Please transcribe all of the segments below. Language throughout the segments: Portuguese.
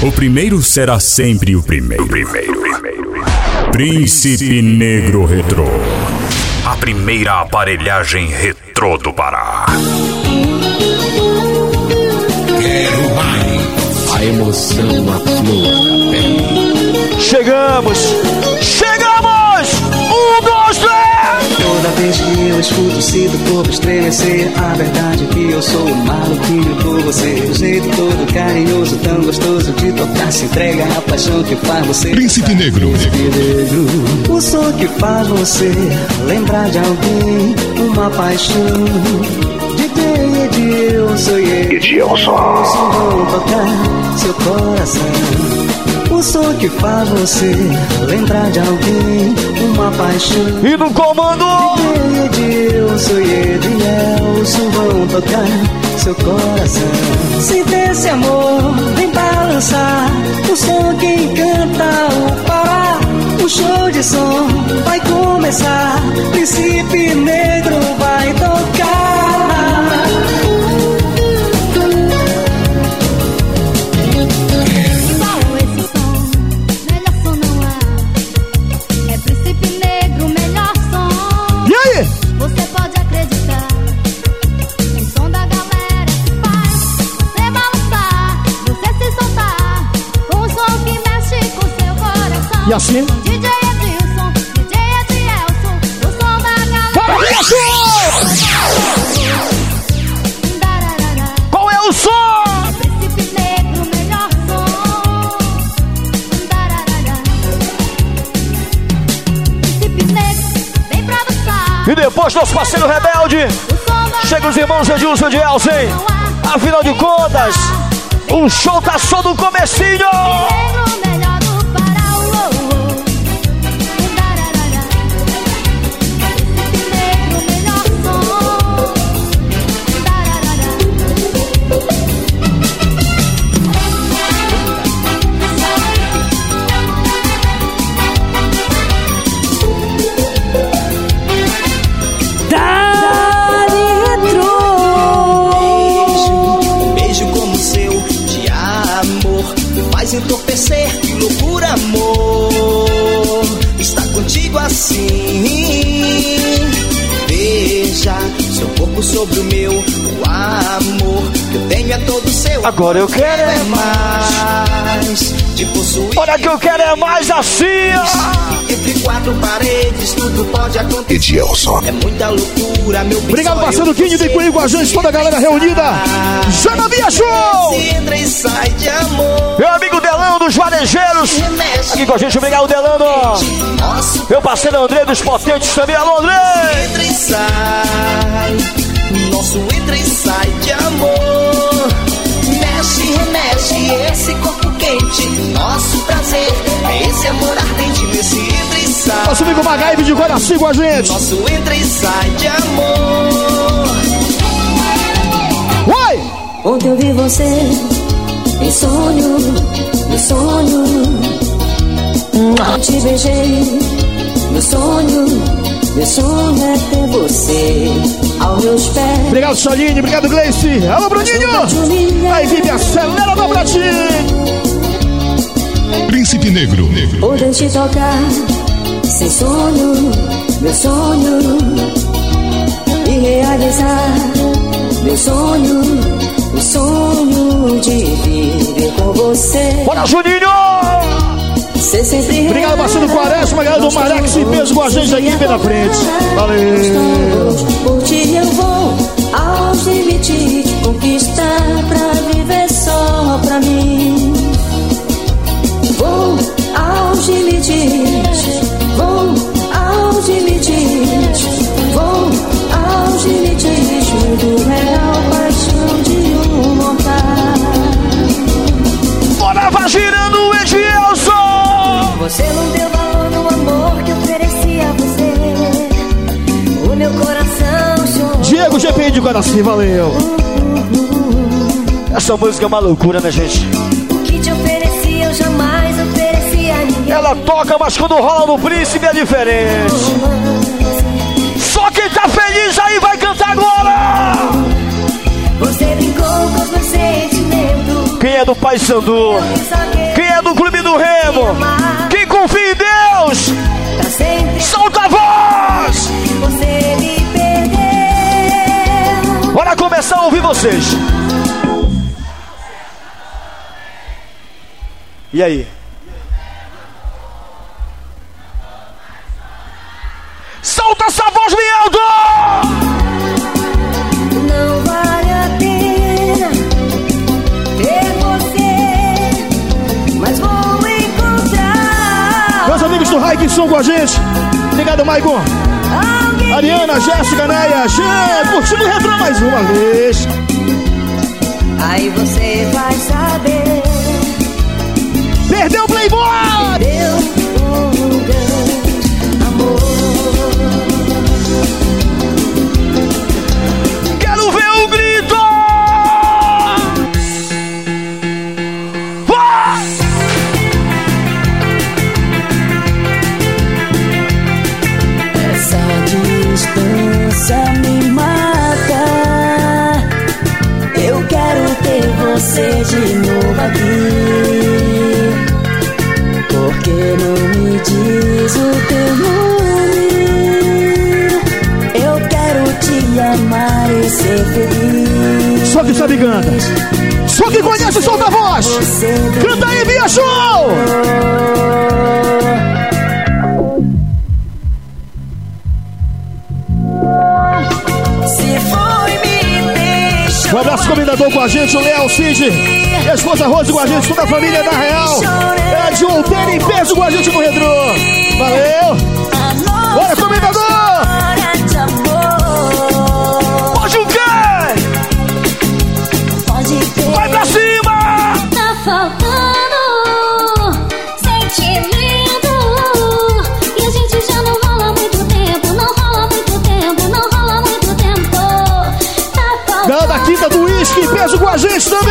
O primeiro será sempre o primeiro. Primeiro, primeiro. Príncipe Negro Retrô. A primeira aparelhagem retrô do Pará. Quero mais. A emoção a flor da pele. Chegamos! Chegamos! Vez que eu escuto, sinto corpo estremecer. A verdade é que eu sou um maluquinho por você. O jeito todo carinhoso, tão gostoso de tocar. Se entrega a paixão que faz você. Príncipe Negro. Príncipe negro. O som que faz você lembrar de alguém. Uma paixão. DJ Edilson e Edilson. Vão tocar seu coração. O som que faz você lembrar de alguém. Uma paixão. E no comando! Edilson e Edilson vão tocar seu coração. Sinta esse amor, vem balançar. O som que encanta o Pará. O show de som vai começar. Príncipe Negro vai tocar. Assim? DJ Edilson, DJ Edielson, o som da galera. Edilson! Qual é o som? E depois nosso parceiro rebelde, chega os irmãos Edilson de Elsen. Afinal de contas, o show tá só no comecinho! Que loucura, amor. Está contigo assim. Veja seu corpo sobre o meu, o amor que eu tenho é todo. Agora eu quero é mais. Olha que eu quero é mais assim! ó. Entre quatro paredes, tudo pode acontecer. Edilson. É muita loucura, meu bem, Obrigado, parceiro Quinho, vem comigo com a gente, toda a galera reunida. Já na Via Show! E de. Meu amigo Delano dos Varejeiros, aqui com a gente, obrigado, Delano. Meu parceiro André dos Potentes também, alô, André! entra e sai. Nosso amigo Magaíbe de Guaraci com a gente. Nosso entra e sai de amor. Oi! Ontem eu vi você em sonho, no sonho. Eu te beijei no sonho. Meu sonho é ter você aos meus pés. Obrigado, Soline, obrigado, Gleice. Alô, Bruninho! Aí, Vivi, acelera no pratinho! Príncipe Negro. Negro. Poder te tocar sem sonho, meu sonho. E realizar meu sonho, o sonho de viver com você. Bora, Juninho! Sempre Obrigado, parceiro Quaresma, galera do Marex e peso com a gente aqui na frente. Valeu! Por ti eu vou aos limites conquistar pra viver GPI de Guaraci, valeu! Essa música é uma loucura, né, gente? O que te ofereci eu jamais ofereci a ninguém. Ela toca, mas quando rola no príncipe é diferente. Só quem tá feliz aí vai cantar agora! Você brincou com os meus sentimentos. Quem é do Pai Sandu? Quem é do Clube do Remo? Quem confia em Deus? Solta a voz! você me. Bora começar a ouvir vocês. E aí? Solta essa voz, Leandro! Não vale a pena ter você, mas vou encontrar Meus amigos do Raik estão com a gente. Obrigado, Maicon. Ariana, Jéssica, Neia, Jean, curtindo o retrô mais uma vez. Aí você vai saber. Perdeu o Playboy! De novo aqui. Porque não me diz o teu nome. Eu quero te amar e ser feliz. Só que sabe canta. Só que conhece, solta a voz. Você Canta aí, Bia Show! Um abraço comendador com a gente, o Léo Cid. E a esposa Rose com a gente, toda a família da Real. É de Monteiro em peso com a gente no Redrô. Valeu! Bora, comendador! Do Whisky, peso com a gente também! E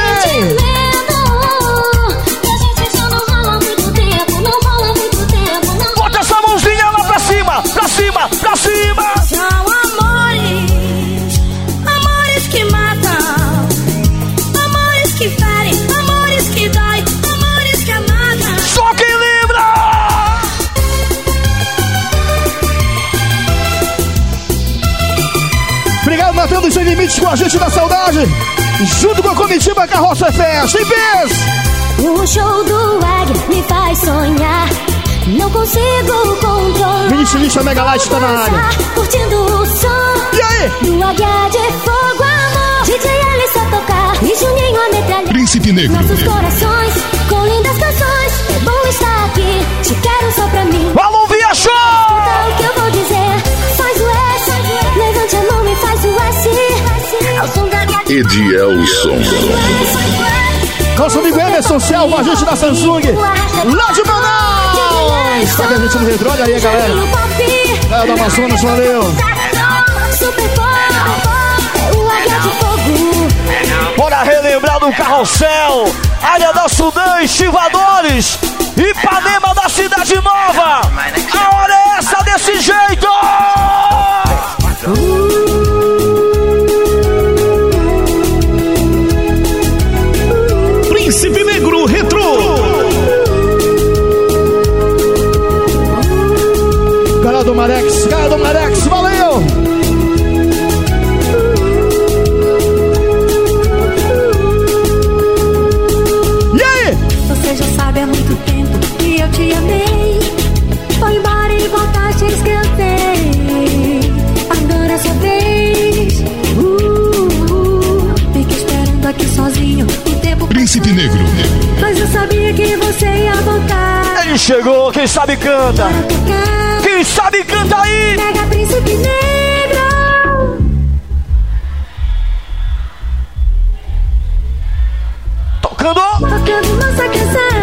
Bota essa mãozinha lá pra cima! Pra cima! Pra cima! São amores, amores que matam, amores que ferem, amores que dói, amores que amatam. Só quem lembra! Obrigado, Matando Sem Limites com a gente da saudade. Junto com a comitiva Carroça Festa. Em peso! O show do Águia me faz sonhar. Não consigo controlar. Ministro Mega Light tá na área. Curtindo o som E aí? do Águia de Fogo Amor. DJ Alisson tocar e Juninho a metralhar. Príncipe Negro. Nossos corações com lindas canções. É bom estar aqui. Te quero só pra mim. Alô, Via Show! Então o que eu vou dizer? Edielson. Nosso amigo Emerson Cel com a gente da Samsung. Lá de Manaus! Tá com a gente no Redrô, olha aí, galera. Galera do Amazonas, valeu. É. Bora relembrar do carrossel, área da Sudã, estivadores, Ipanema da Cidade Nova. A hora é essa desse jeito! Príncipe Negro Retro. Galera do Marex, galera do Marex, valeu! E aí? Você já sabe há muito tempo que eu te amei. Príncipe Negro. Mas eu sabia que você ia voltar. Ele chegou, quem sabe canta. Quem sabe canta aí! Mega Príncipe Negro. Tocando! Tocando nossa canção.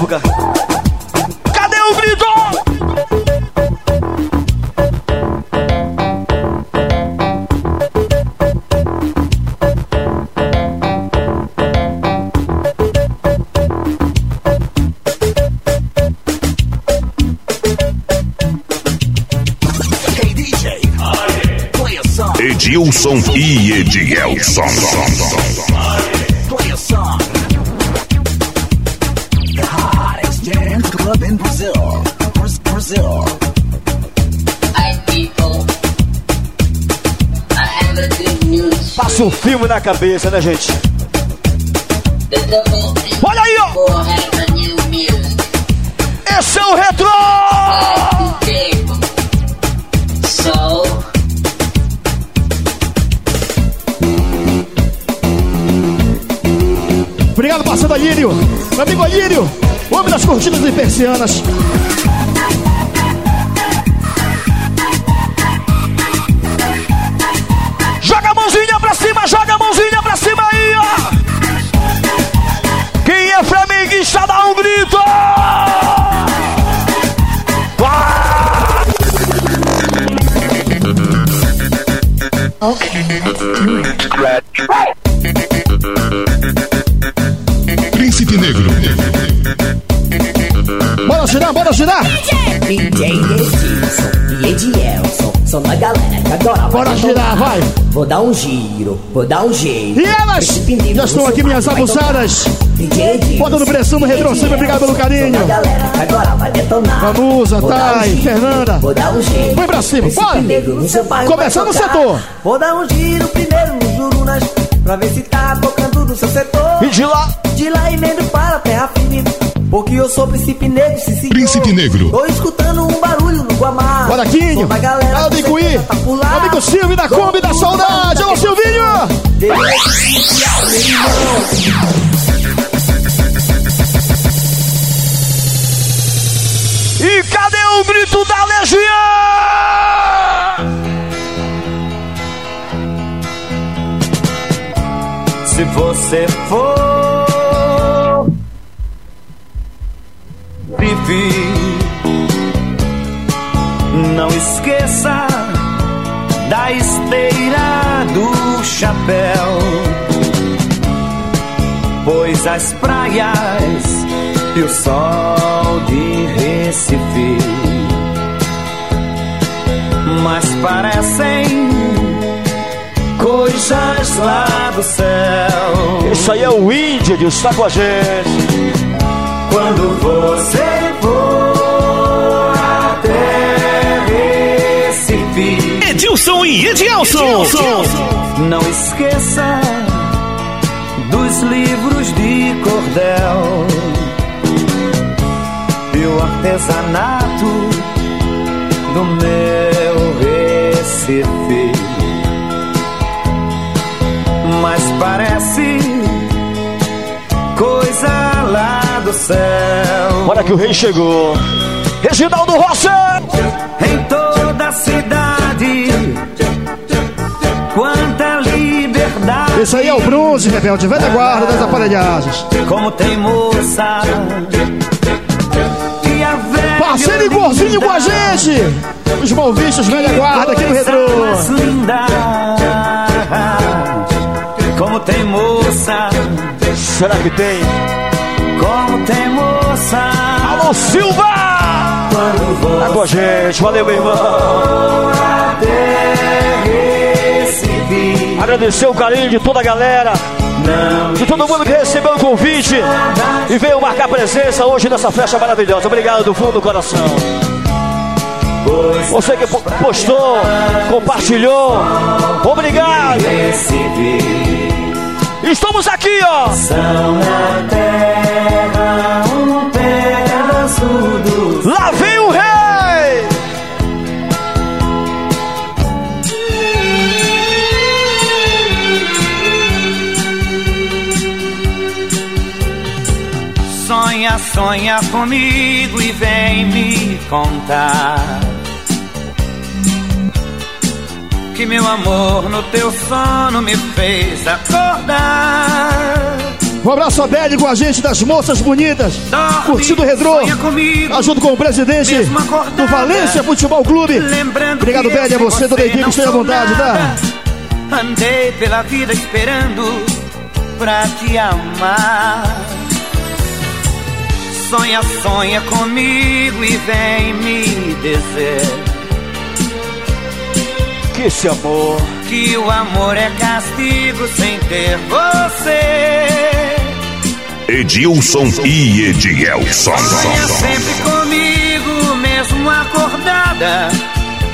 Época. Cadê o grito? Edilson e Edielson. Passa um filme na cabeça, né, gente? Olha aí, ó! Esse é o retrô! Obrigado, parceiro Alírio. Meu amigo Alírio, homem das cortinas e persianas. Joga a mãozinha pra cima, joga a mãozinha pra cima aí, ó! Quem é flamenguista dá um grito! Vá! Príncipe girar, bora girar. DJ Edilson e Edielson são da galera que Bora girar, vai. Vou dar um giro, vou dar um jeito. E elas já estão aqui, minhas abusadas. Botando pressão no retrô, sempre obrigado pelo carinho. Galera agora vai detonar. Vanusa, Vou dar um Thay, giro, Fernanda. Vou dar um. Vem pra cima, bora. Começando tocar. setor. Vou dar um giro primeiro no Jurunas pra ver se tá tocando no seu setor. E de lá, De lá terra firme. Porque eu sou príncipe negro, sim senhor. Príncipe Negro. Tô escutando um barulho no Guamá. Bora, Quinho. Sou da galera que Icuí. sempre tá. Amigo Silvio da Kombi da Saudade. Alô, Silvinho. e cadê o grito da Legião? Se você for não esqueça da esteira do chapéu, pois as praias e o sol de Recife, mas parecem coisas lá do céu. Isso aí é o Índia de está com a gente. Quando você Edilson e Edielson. não esqueça dos livros de cordel e o artesanato do meu Recife. Mas parece coisa lá do céu. Olha que o rei chegou. Reginaldo Rossi! Em toda a cidade, Esse aí é o bronze, rebelde, velha guarda das aparelhagens. Como tem moça. E a velha Parceiro Igorzinho com a gente. Os malvistos, velha guarda aqui no Retrô. Como tem moça. Será que tem? Como tem moça. Alô Silva! Tá com a gente, valeu meu irmão Agradecer o carinho de toda a galera de todo mundo que recebeu o convite e veio marcar presença hoje nessa festa maravilhosa. Obrigado do fundo do coração. Você que po- postou, compartilhou, obrigado. ó. São na terra um pedaço do Lá vem Sonha, comigo e vem me contar. Que meu amor no teu sono me fez acordar. Um abraço a com a gente das moças bonitas. Dorme, Curtindo o retrô. junto com o presidente do Valência Futebol Clube. Lembrando Obrigado, eu A você, toda a equipe. Esteja à vontade, tá? Andei pela vida esperando pra te amar. Sonha, sonha comigo e vem me dizer Que esse amor. que o amor é castigo sem ter você. Edilson e Edielson. Sonha sempre comigo, mesmo acordada.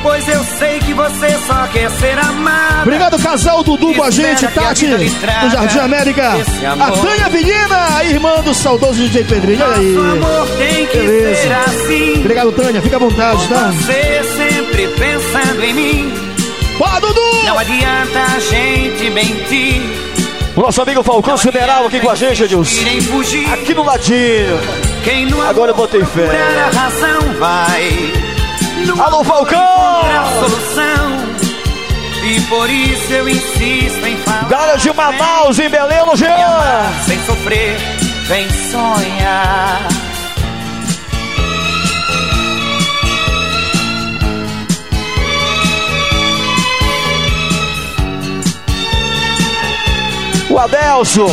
Pois eu sei que você só quer ser amada. Obrigado, casal Dudu com a gente, Tati, do Jardim América. A. Tânia Menina, a irmã do saudoso DJ Pedrinho. Olha aí. Amor tem que Beleza. ser assim. Obrigado, Tânia. Fica à vontade, tá? Você sempre pensando em mim. Ó, Dudu! Não adianta a gente mentir. O nosso amigo Falcão Sideral aqui com a gente, Edilson. Aqui no ladinho. Agora eu botei fé. a razão vai. Alô, Falcão! E por isso eu insisto em falar. Galera de Manaus, em Belém, amar sem sofrer, vem sonhar. O Adelso.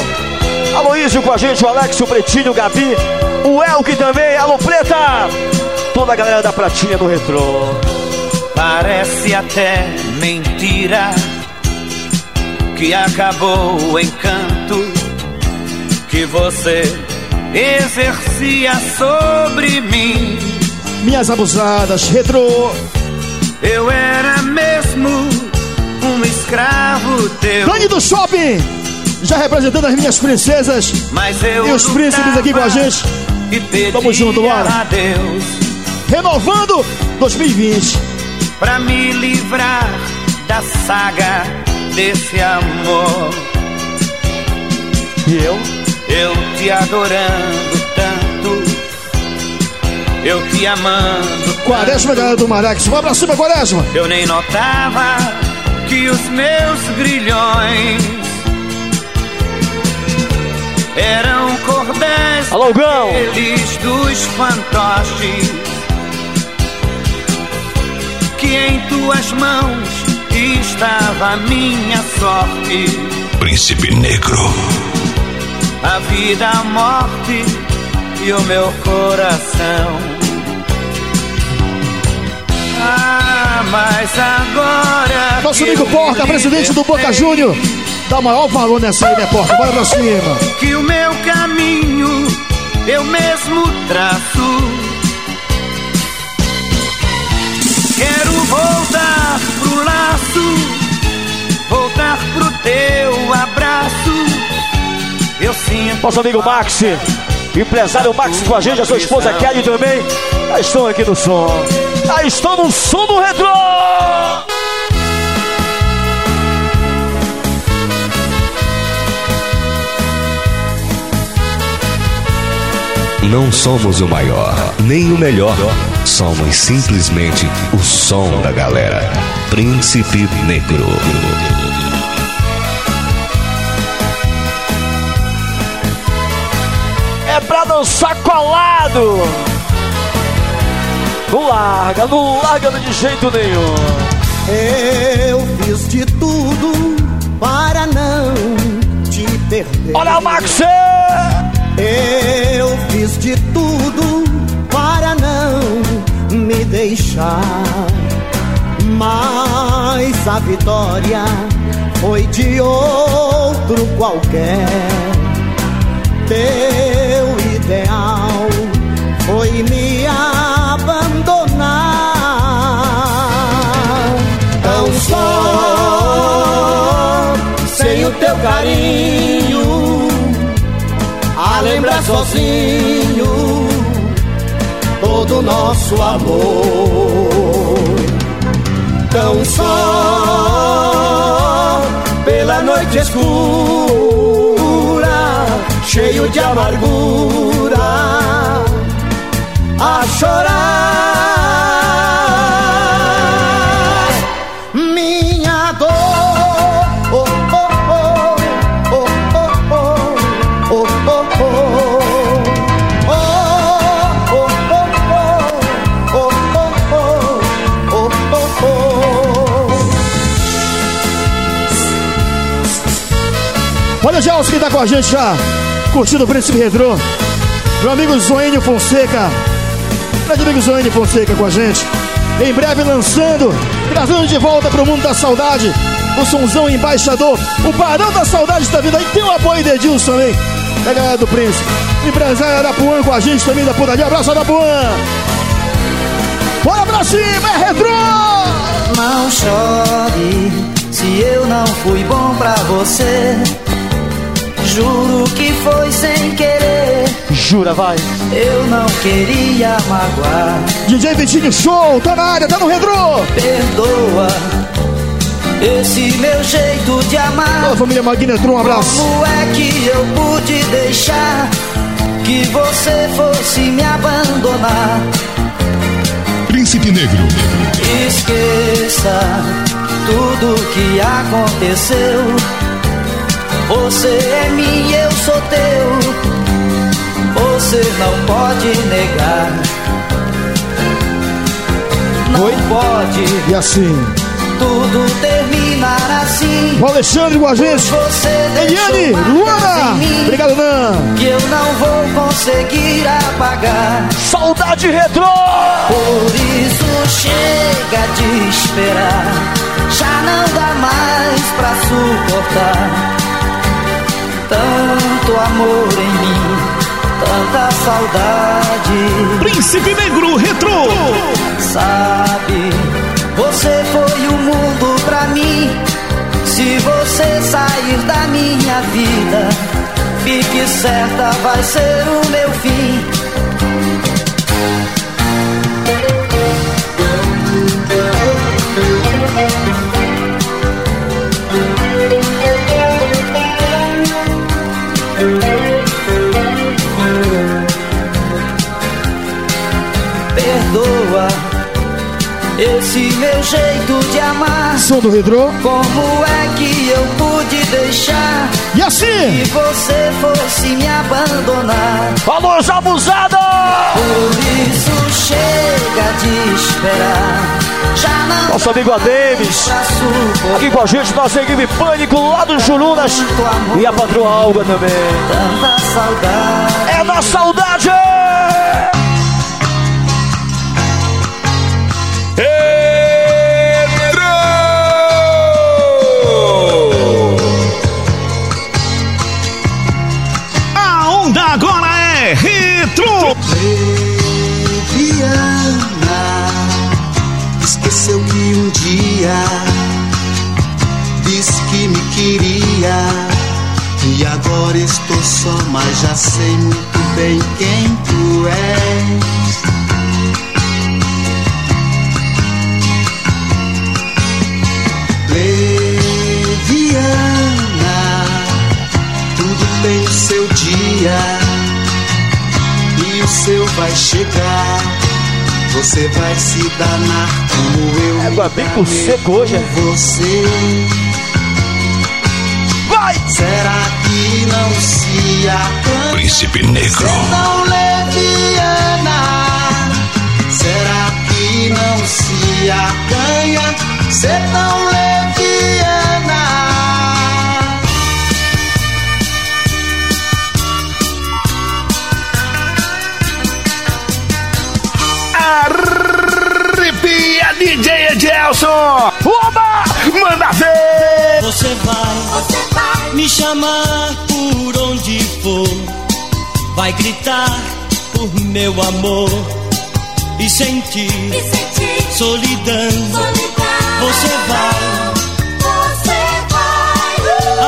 Aloísio com a gente, o Alex, o Pretinho, o Gabi. O Elke também. Alô, Preta. Toda a galera da Pratinha do Retrô. Parece até mentira que acabou o encanto que você exercia sobre mim. Minhas abusadas, Retrô. Eu era mesmo um escravo teu. Dani do Shopping. Já representando as minhas princesas. Mas eu E os príncipes aqui com a gente. E Tamo junto, bora. a Deus Renovando 2020. pra me livrar da saga desse amor. E eu? Eu te adorando tanto, eu te amando. Quaresma, galera do Marax. Abraço pra Quaresma. Eu nem notava que os meus grilhões eram cordéis Alô, Gão. eles dos fantoches que em tuas mãos estava a minha sorte. Príncipe Negro. a vida, a morte e o meu coração. Ah, mas agora. Nosso amigo me presidente do Boca Júnior. Dá o maior valor nessa aí, né, Porca? Bora pra cima. Que o meu caminho eu mesmo traço. Quero voltar pro laço, voltar pro teu abraço. Eu sinto. Nosso amigo Max, empresário Max com a gente, a sua esposa Kelly também. Já estão aqui no som. Já estão no som do retrô. Não somos o maior, nem o melhor. Somos simplesmente o som da galera. Príncipe Negro. É pra dançar colado. Não larga, não larga de jeito nenhum. Eu fiz de tudo para não te perder. Olha o Max! Eu fiz de tudo para não me deixar. Mas a vitória foi de outro qualquer. Teu ideal foi me abandonar. Tão só, sem o teu carinho lembrar sozinho todo nosso amor. Tão só pela noite escura, cheio de amargura, a chorar. Olha já os que tá com a gente já, curtindo o Príncipe Retrô. Meu amigo Zoênio Fonseca. Grande amigo Zoênio Fonseca com a gente. Em breve lançando, trazendo de volta pro mundo da saudade. O Sonzão Embaixador, o Barão da Saudade está vindo aí. Tem o apoio de Edilson também. É a galera do Príncipe. Empresário Arapuã com a gente também da Putaria. Abraço, Arapuã. Bora pra cima, é retrô! Não chore se eu não fui bom pra você. Juro que foi sem querer. Jura, vai. Eu não queria magoar. DJ Vitinho Show, tá na área, tá no retrô. Perdoa esse meu jeito de amar. Ô, família Magnetron, um abraço. Como é que eu pude deixar que você fosse me abandonar? Príncipe Negro. Esqueça tudo que aconteceu. Você é minha, eu sou teu. Você não pode negar. Não Oi? pode E assim, tudo terminar assim. o Alexandre. Você Eliane, Luana. Obrigado, Nan. Que eu não vou conseguir apagar. Saudade retrô. Por isso chega de esperar. Já não dá mais pra suportar. Tanto amor em mim, tanta saudade. Príncipe Negro Retrô. Sabe, você foi o mundo pra mim. Se você sair da minha vida, fique certa, vai ser o meu fim. Esse meu jeito de amar. Som do retrô. Como é que eu pude deixar E assim, que você fosse me abandonar? os abusados. Por isso chega de esperar. Já não Nosso amigo Ademes. Aqui com a gente, nossa equipe Pânico lá do Jurunas. E a patroa Alga também. tanta saudade. É na saudade! A onda agora é. Viana esqueceu que um dia disse que me queria e agora estou só, mas já sei muito bem quem tu és. Tem o seu dia e o seu vai chegar. Você vai se danar como eu. Égua bem com seco hoje, é? Você. Vai! Será que não se acanha? Príncipe Negro. Tão leviana. Será que não se acanha? Ser tão leviana. DJ Edelson. Oba! Manda ver. Você vai, me chamar por onde for, vai gritar por meu amor e sentir, solidão. Você vai,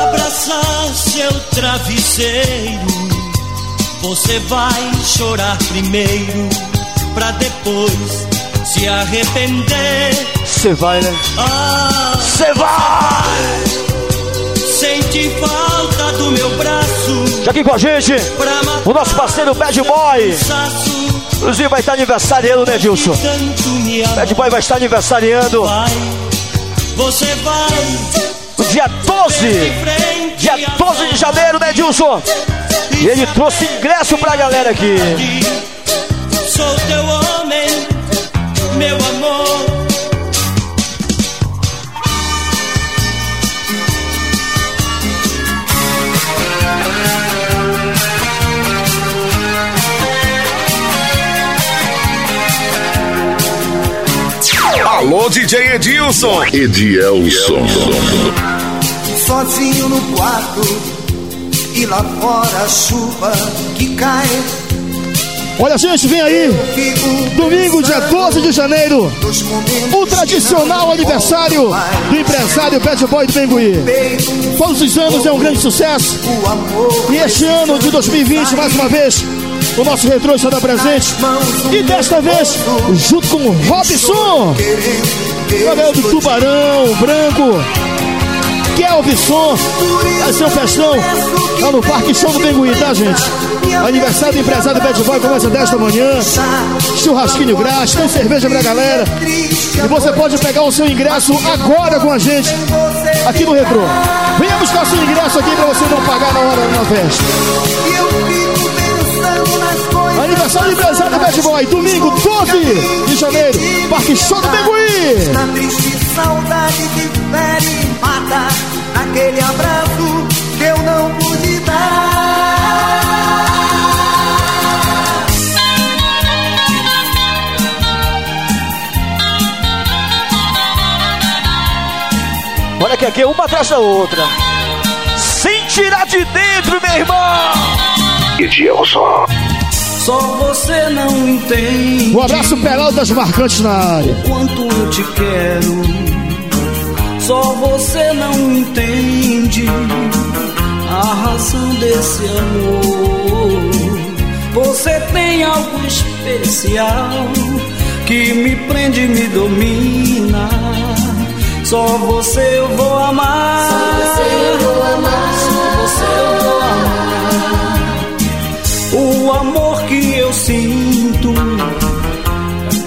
abraçar seu travesseiro, você vai chorar primeiro, pra depois se arrepender. Você vai, né? Você vai! senti falta do meu braço. Já aqui com a gente, o nosso parceiro Bad Boy. Inclusive vai estar aniversariando, né, Dilson? Bad Boy vai estar aniversariando você vai. no dia 12. Dia 12 de janeiro, né, Dilson? E ele trouxe ingresso pra galera aqui. Sou teu homem, meu amor. Alô, DJ Edilson. Edielson. Sozinho no quarto e lá fora a chuva que cai. Olha, gente, vem aí. Domingo, dia 12 de janeiro. O tradicional aniversário do empresário Bad Boy do Bengui. Todos os anos é um grande sucesso. E este ano de 2020, mais uma vez, o nosso retrô estará presente. E desta vez, junto com o Robson. Gabriel do Tubarão, Branco. Kelvison. Vai ser um festão lá no Parque Show do Bengui, tá, gente? Aniversário do empresário Bad Boy começa às 10 da manhã. Churrasquinho grátis, tem cerveja pra galera. E você pode pegar o seu ingresso agora com a gente aqui no Retrô. Venha buscar o seu ingresso aqui pra você não pagar na hora na festa. Aniversário do empresário Bad Boy, domingo 12 de janeiro, Parque Show do Bengui. Na triste saudade que fere e mata Naquele abraço que eu não pude dar Olha que aqui é uma atrás da outra. Sem tirar de dentro, meu irmão. Edielson. Só você não entende Um abraço Peralta das Marcantes na área. quanto eu te quero. Só você não entende a razão desse amor. Você tem algo especial que me prende e me domina. Só você eu vou amar. Só você eu vou amar.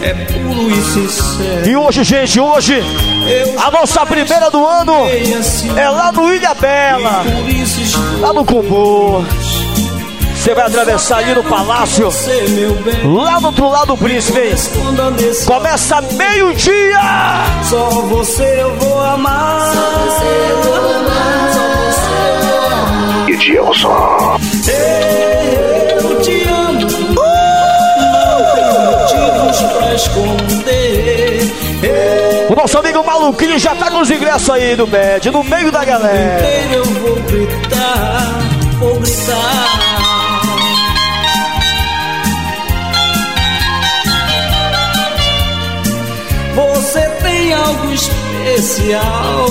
É puro e sincero. E hoje, gente, hoje, a nossa primeira do ano é lá no Ilha Bela, lá no Combo. Você vai atravessar ali no palácio, lá no outro lado do príncipe. hein? Começa meio-dia. Só você eu vou amar. Só você eu vou amar. Nosso amigo maluquinho já tá com os ingressos aí do Bad, no meio da galera. eu vou gritar, vou gritar. Você tem algo especial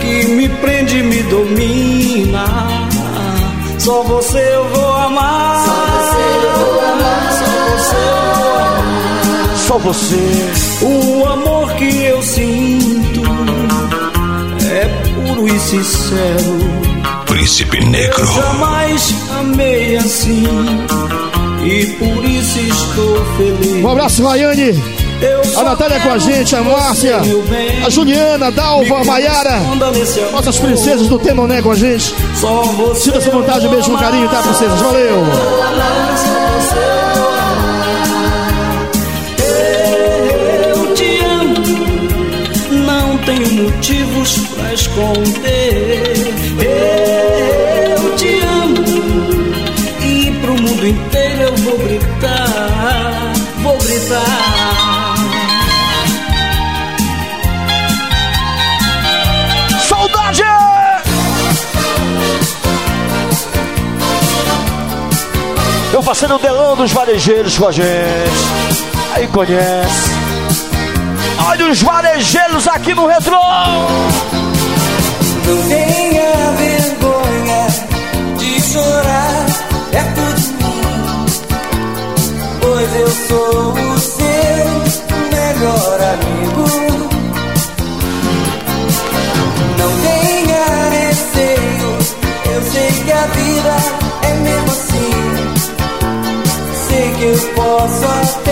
que me prende e me domina. Só você eu vou amar. Só você eu vou Só você. O amor que eu sinto é puro e sincero. Príncipe Negro. Jamais amei assim e por isso estou feliz. Um abraço, Rayane. A Natália com a gente, a Márcia, a Juliana, a Dalva, a Maiara, nossas princesas do Tenoné com a gente. Sinta-se à vontade, um beijo com carinho, tá, princesas? Valeu! Motivos pra esconder. Eu te amo e pro mundo inteiro eu vou gritar, vou gritar. Saudade! Meu parceiro Delão dos Varejeiros com a gente. Aí conhece. Olha os varejeiros aqui no retrô. Não tenha vergonha de chorar perto de mim, pois eu sou o seu melhor amigo. Não tenha receio, eu sei que a vida é mesmo assim. Sei que eu posso até.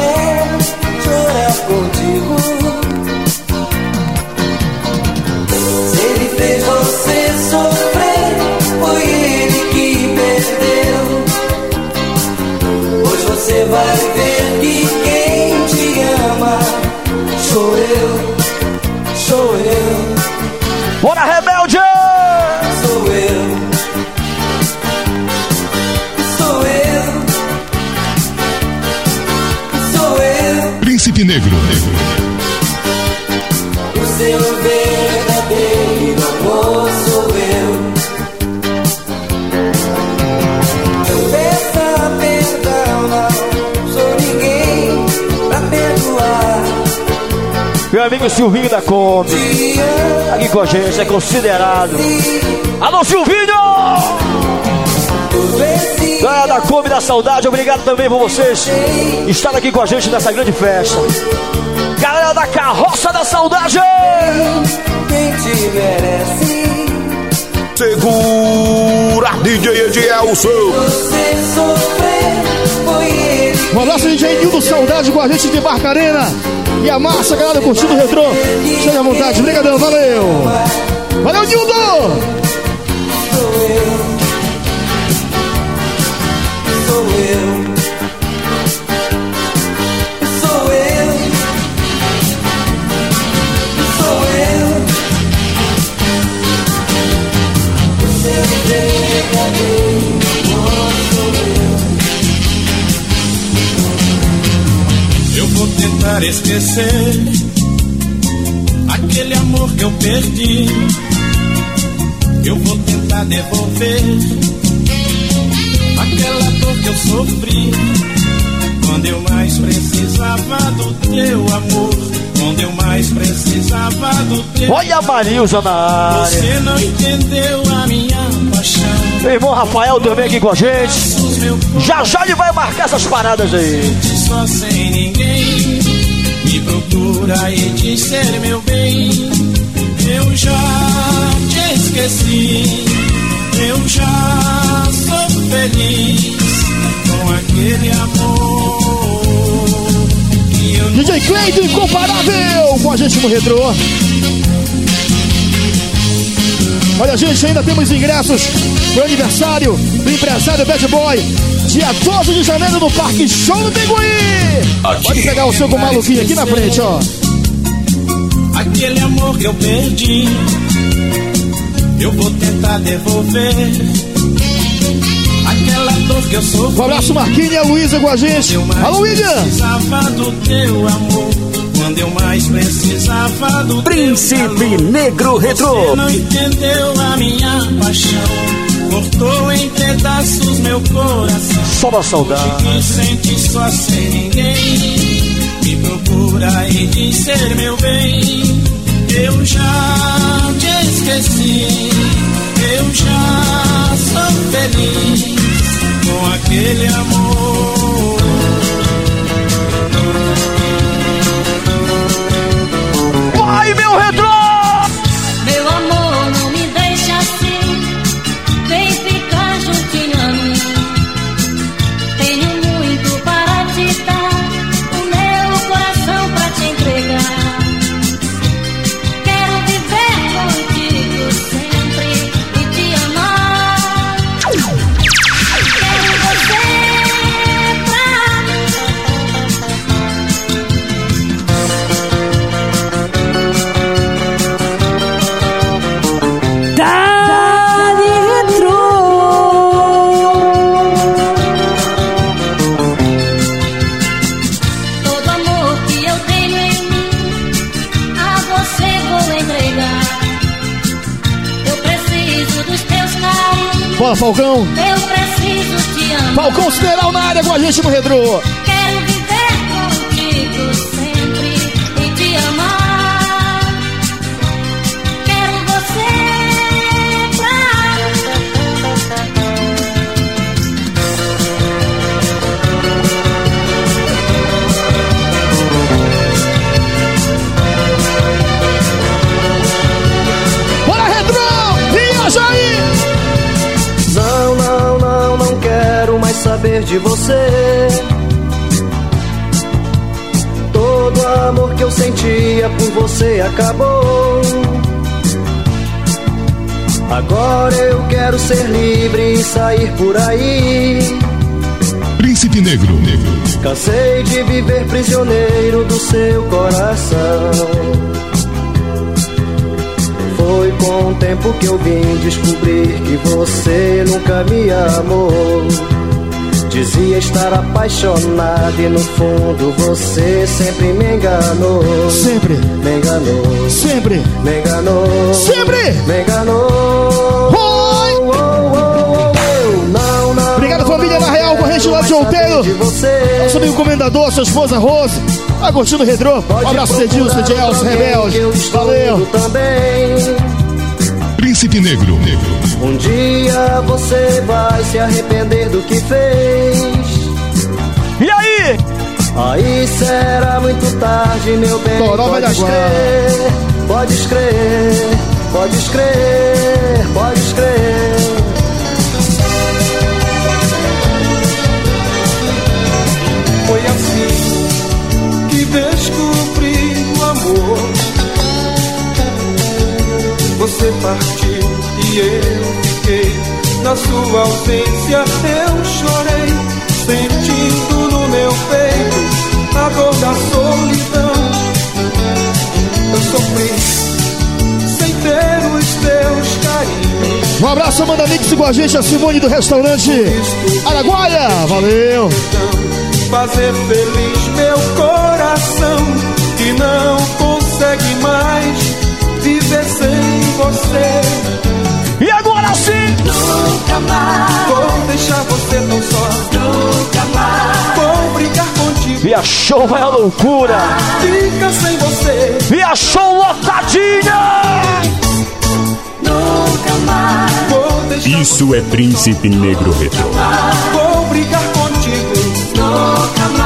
Vai ver que quem te ama sou eu, sou eu. Bora, rebelde! Sou eu. Sou eu. Sou eu. Príncipe Negro. O seu Meu amigo Silvinho da Kombi, aqui com a gente, é considerado. Alô, Silvinho! Galera da Kombi da Saudade, obrigado também por vocês estar aqui com a gente nessa grande festa. Galera da Carroça da Saudade! Quem te merece? Segura, DJ Edielson. Você sofrer. Um abraço, DJ Nildo Saudade com a gente de Barcarena. E a massa, galera, curtindo o retrô. Chega à vontade, brigadão, valeu. Valeu, Nildo! Sou eu. Sou eu. Tentar esquecer aquele amor que eu perdi. Eu vou tentar devolver aquela dor que eu sofri. Quando eu mais precisava do teu amor. Quando eu mais precisava do teu Olha a Marilza na área. Você não entendeu a minha. Meu irmão Rafael também aqui com a gente. Já já ele vai marcar essas paradas aí. Só sem ninguém me procura e diz ser meu bem. Eu já te esqueci. Eu já sou feliz com aquele amor DJ Cleiton, incomparável com a gente no retrô. Olha, gente, ainda temos ingressos pro aniversário do empresário Bad Boy, dia 12 de janeiro no Parque Show do Biguí. Pode pegar o seu com maluquinho aqui na frente, ó. aquele amor que eu perdi. Eu vou tentar devolver aquela dor que eu sofri. Um abraço, Marquinhos e a Luísa com a gente. Alô, William! Precisava do teu amor. Quando eu mais precisava do Príncipe calor. Negro Retrô. Você não entendeu a minha paixão. Cortou em pedaços meu coração. Só da saudade. Me sente só sem ninguém. Me procura e diz ser meu bem. Eu já te esqueci. Eu já sou feliz com aquele amor. Retrô! Falcão! Eu preciso te amar. Falcão Sideral na área com a gente no retrô. Você acabou. Agora eu quero ser livre e sair por aí. Príncipe Negro. Negro. Cansei de viver prisioneiro do seu coração. Foi com o tempo que eu vim descobrir que você nunca me amou. Dizia estar apaixonado e no fundo você sempre me enganou. Sempre. Me enganou. Sempre. Me enganou. Sempre. Me enganou. Oi. Oh, oh, oh, oh, não, não. Obrigado, família não na Real, corrente lá de você. Nosso amigo comendador, sua esposa Rose. Tá curtindo o retrô. Um abraço, Cedilson, Elcio, Rebelde. Valeu. Também. Príncipe Negro. Um dia você vai se arrepender do que fez. E aí? Aí será muito tarde, meu bem. Toró vai pode dar crer, pode crer, pode crer, pode crer. Você partiu e eu fiquei. Na sua ausência eu chorei, sentindo no meu peito a dor da solidão. Eu sofri sem ter os teus carinhos. Um abraço, Amanda Mix com a gente, a Simone do restaurante Araguaia. Valeu. fazer feliz meu coração que não consegue mais viver sem você. E agora sim! Nunca mais, Vou deixar você tão só, nunca mais. vou brincar contigo. Via show vai a loucura. Fica sem você, Via show lotadinha. Nunca mais, vou deixar Isso é Príncipe Negro Retro. vou brincar contigo. nunca mais,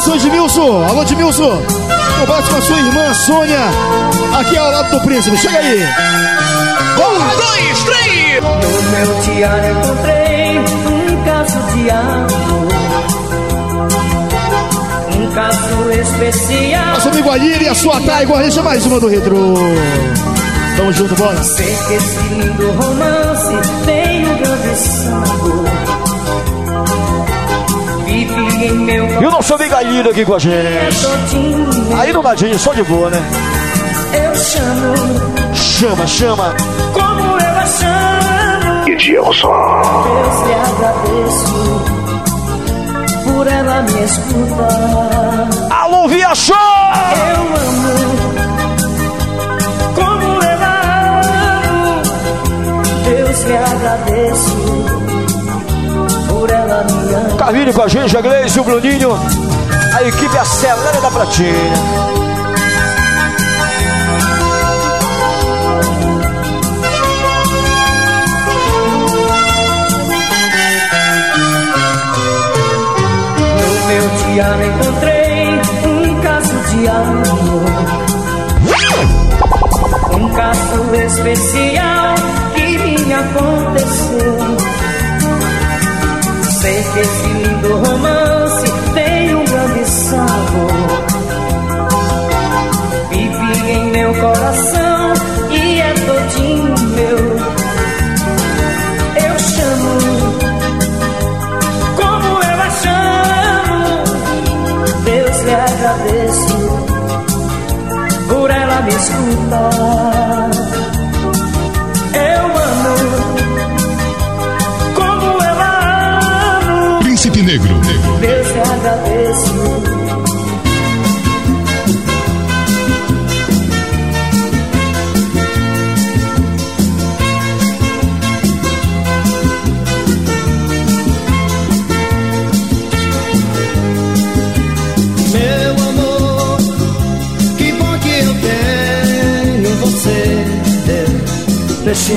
Atenção, Edmilson. Alô, Edmilson. Um abraço com a sua irmã, Sônia. Aqui ao lado do príncipe. Chega aí. Um, dois, três. No meu diário encontrei um caso de amor. Um caso especial. Nosso amigo Alírio e a sua Taigo. A gente é mais uma do Retro. Tamo junto, bora. Sei que esse lindo romance tem E o nosso amigo Alírio aqui com a gente. Aí no ladinho, só de boa, né? Eu chamo Chama, chama. como eu a chamo. Edilson. Deus lhe agradeço por ela me escutar. Alô, Via Show! Eu amo como eu a amo. Deus lhe agradeço Carlinho com a gente, a Gleice o Bruninho. A equipe acelera da meu diário encontrei um caso de amor. Um caso especial Sei que esse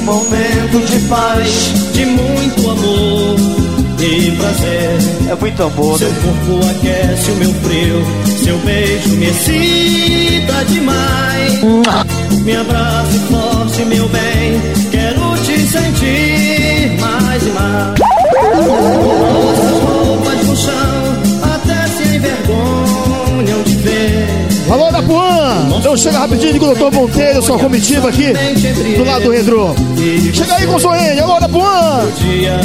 momento de paz, de muito amor e prazer. É muito amor, Seu né? corpo aquece o meu frio, seu beijo me excita demais. Me abrace forte, meu bem, quero te sentir mais e mais. Nossas roupas no chão, até se envergonham de. Alô, da Puan! Então chega rapidinho com o doutor Monteiro, sua comitiva aqui, do lado do Redro. Chega aí com o Zoene, alô, da Puan! O dia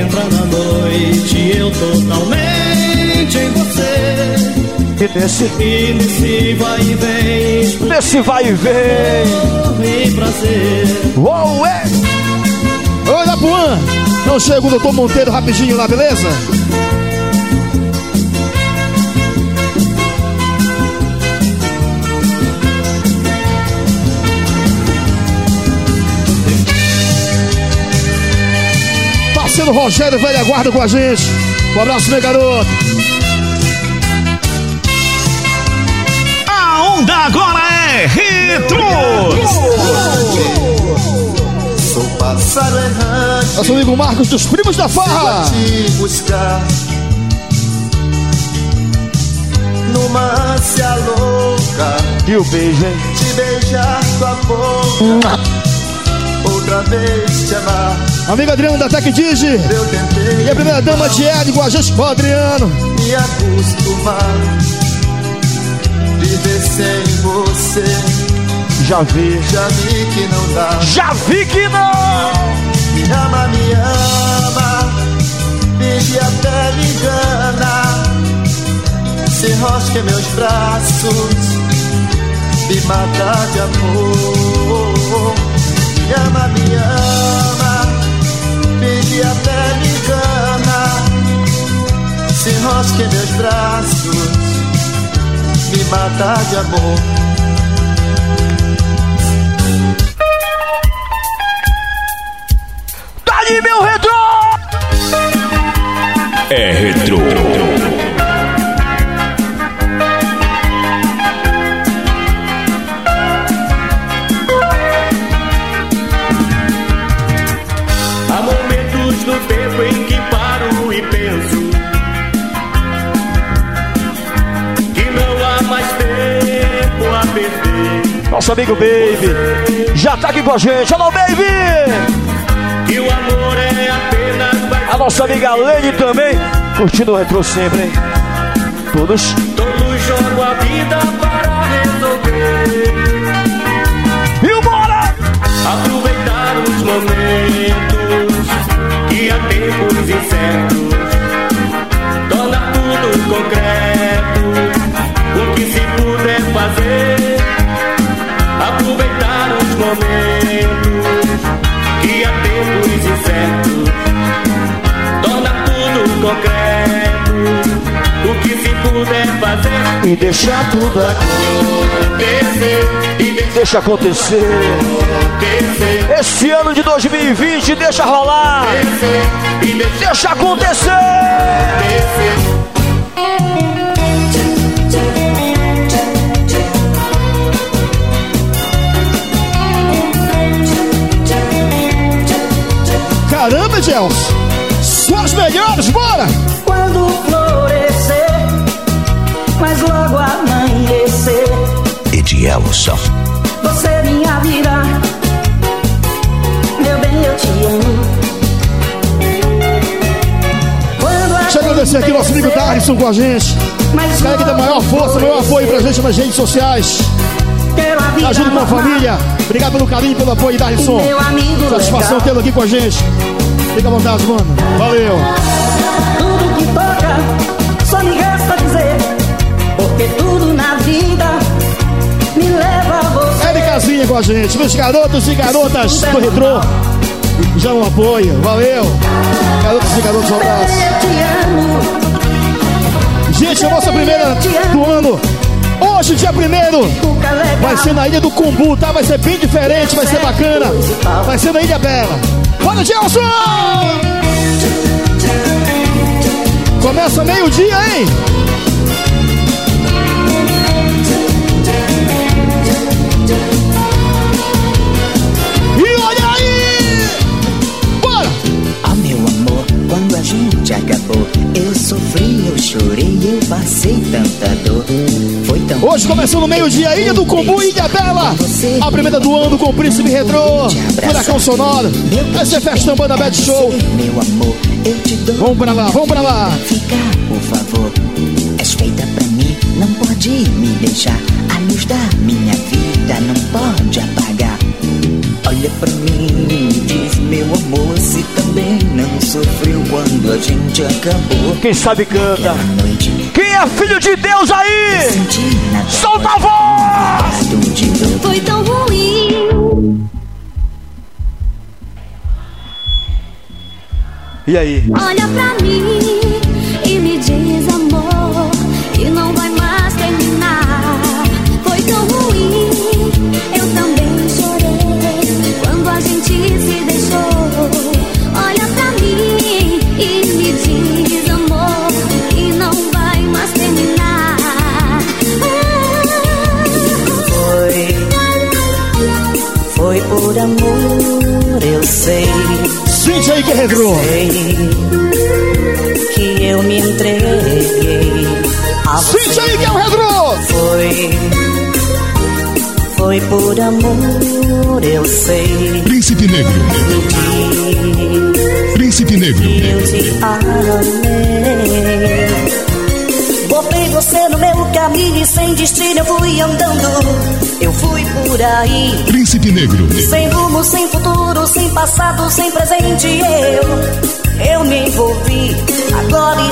entra na noite, eu totalmente em você. E nesse, E nesse vai e vem, nesse vai e vem. e prazer. Uou, é! Alô, da Puan! Então chega o doutor Monteiro rapidinho lá, beleza? Parceiro Rogério Velha Guarda com a gente. Um abraço, meu garoto. A onda agora é retro. Sou pássaro errante. Nosso amigo Marcos dos Primos da Farra. te buscar numa ânsia louca E o beijo, hein? de beijar tua boca outra vez te amar Amigo Adriano da Tec Digi. eu tentei E a primeira dama de Ed com a gente, o Adriano. me acostumar viver sem você Já vi. já vi que não dá Já vi que não! me ama me ama finge até me engana se enrosca em meus braços me mata de amor me ama me ama finge até me engana se enrosca em meus braços me mata de amor Dali, meu retro! É retrô. Nosso amigo Baby já tá aqui com a gente. Alô, Baby! Que o amor é apenas A nossa amiga Lene também, curtindo o retro sempre, hein? Todos. Todos jogam a vida para resolver. E bora! Aproveitar os momentos que há tempos incertos. Tornar tudo concreto. O que se puder fazer. Aproveitar os momentos que há tempos incertos. Tornar tudo concreto. O que se puder fazer. E deixar tudo acontecer. E Deixa acontecer. Esse ano de 2020, deixa rolar. Deixa acontecer. Suas melhores, bora! Quando florescer, mas logo amanhecer, Edielson. você é minha vida. Meu bem, eu te amo. Quando Deixa eu agradecer aqui nosso amigo Darlison com a gente. Cara que dá maior força, maior apoio pra gente nas redes sociais. A vida Ajuda com a família. Obrigado pelo carinho, pelo apoio, Darlison. Meu amigo Satisfação tê-lo aqui com a gente. Fica à vontade, mano. Valeu. Tudo que toca, só me resta dizer. Porque tudo na vida me leva a você. Éricazinha com a gente. Meus garotos e garotas do Retrô. Já um apoio. Valeu. Garotos e garotos, um abraço. Eu te amo. Gente, a nossa primeira do ano. Hoje, dia primeiro, vai ser na Ilha do Cumbu, tá? Vai ser bem diferente, vai ser bacana. Vai ser na Ilha Bela. Bora, Gelson! Começa meio-dia, hein? E olha aí! Bora! Ah, meu amor, quando a gente acaba. passei tanta dor. Foi tão Hoje começando no meio-dia, Ilha do Combu, Ilha Bela. A primeira do ano com o Príncipe Retrô. Furacão Sonoro. Essa é Festão Banda Bad Show. Meu amor, eu te dou. Vamos pra lá, vamos pra lá. Fica, por favor. És feita pra mim, não pode me deixar. A luz da minha vida não pode apagar. Olha pra mim diz, meu amor, se também não sofreu quando a gente acabou. Quem sabe canta. Noite, Quem é filho de Deus aí? Solta a voz! Foi tão ruim. E aí? Olha pra mim e me diz, amor, que não vai mais terminar. Foi tão ruim, eu também chorei quando a gente se aí que Retrô. Sei que eu me entreguei. Sente aí que é o Retrô. Foi, foi por amor, eu sei. Príncipe Negro. Príncipe Negro. eu te amei. Botei você no meu caminho e sem destino eu fui andando. Eu fui por aí. Príncipe Negro. Sem rumo, sem futuro, sem passado, sem presente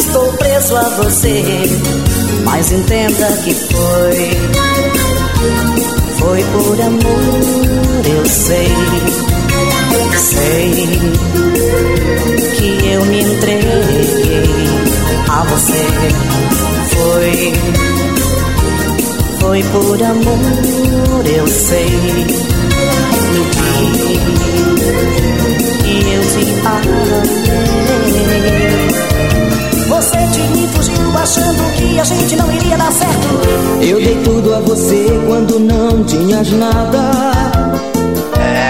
estou preso a você Mas entenda que foi Foi por amor, eu sei Sei que eu me entreguei a você Foi foi por amor, eu sei. Me diz que eu te amei. Você de mim fugiu achando que a gente não iria dar certo. Eu dei tudo a você quando não tinhas nada.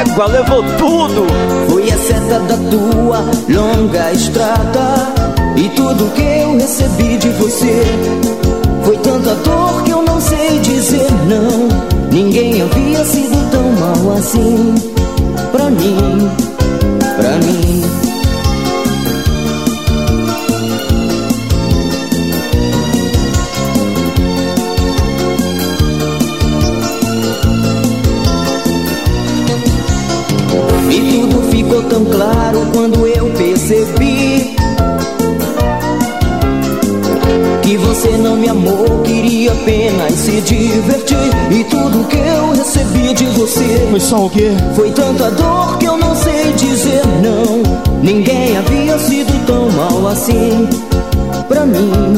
Égua, levou tudo. Fui a seta da tua longa estrada. E tudo que eu recebi de você foi tanta dor que eu não sei dizer não. Ninguém havia sido tão mal assim. Pra mim, pra mim. E tudo ficou tão claro quando eu percebi que você não me amou, queria apenas se divertir. E tudo que eu recebi de você Foi só o quê? foi tanta dor que eu não sei dizer não. Ninguém havia sido tão mal assim pra mim,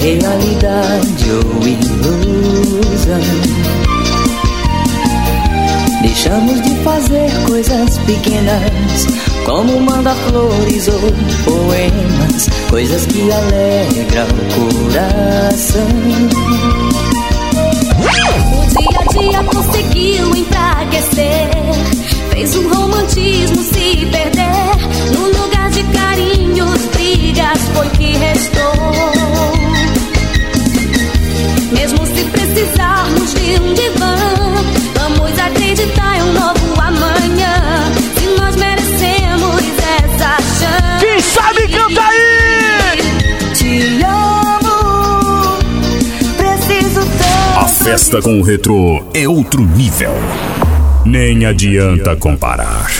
realidade ou ilusão. Deixamos de fazer coisas pequenas, como mandar flores ou poemas, coisas que alegram o coração. O dia a dia conseguiu enfraquecer. Fez o romantismo se perder. No lugar de carinhos, brigas foi que restou. Precisarmos de um divã, vamos acreditar em um novo amanhã. Se nós merecemos essa chance. Quem sabe canta aí! Te amo, preciso tanto. A festa com o retrô é outro nível. Nem adianta comparar.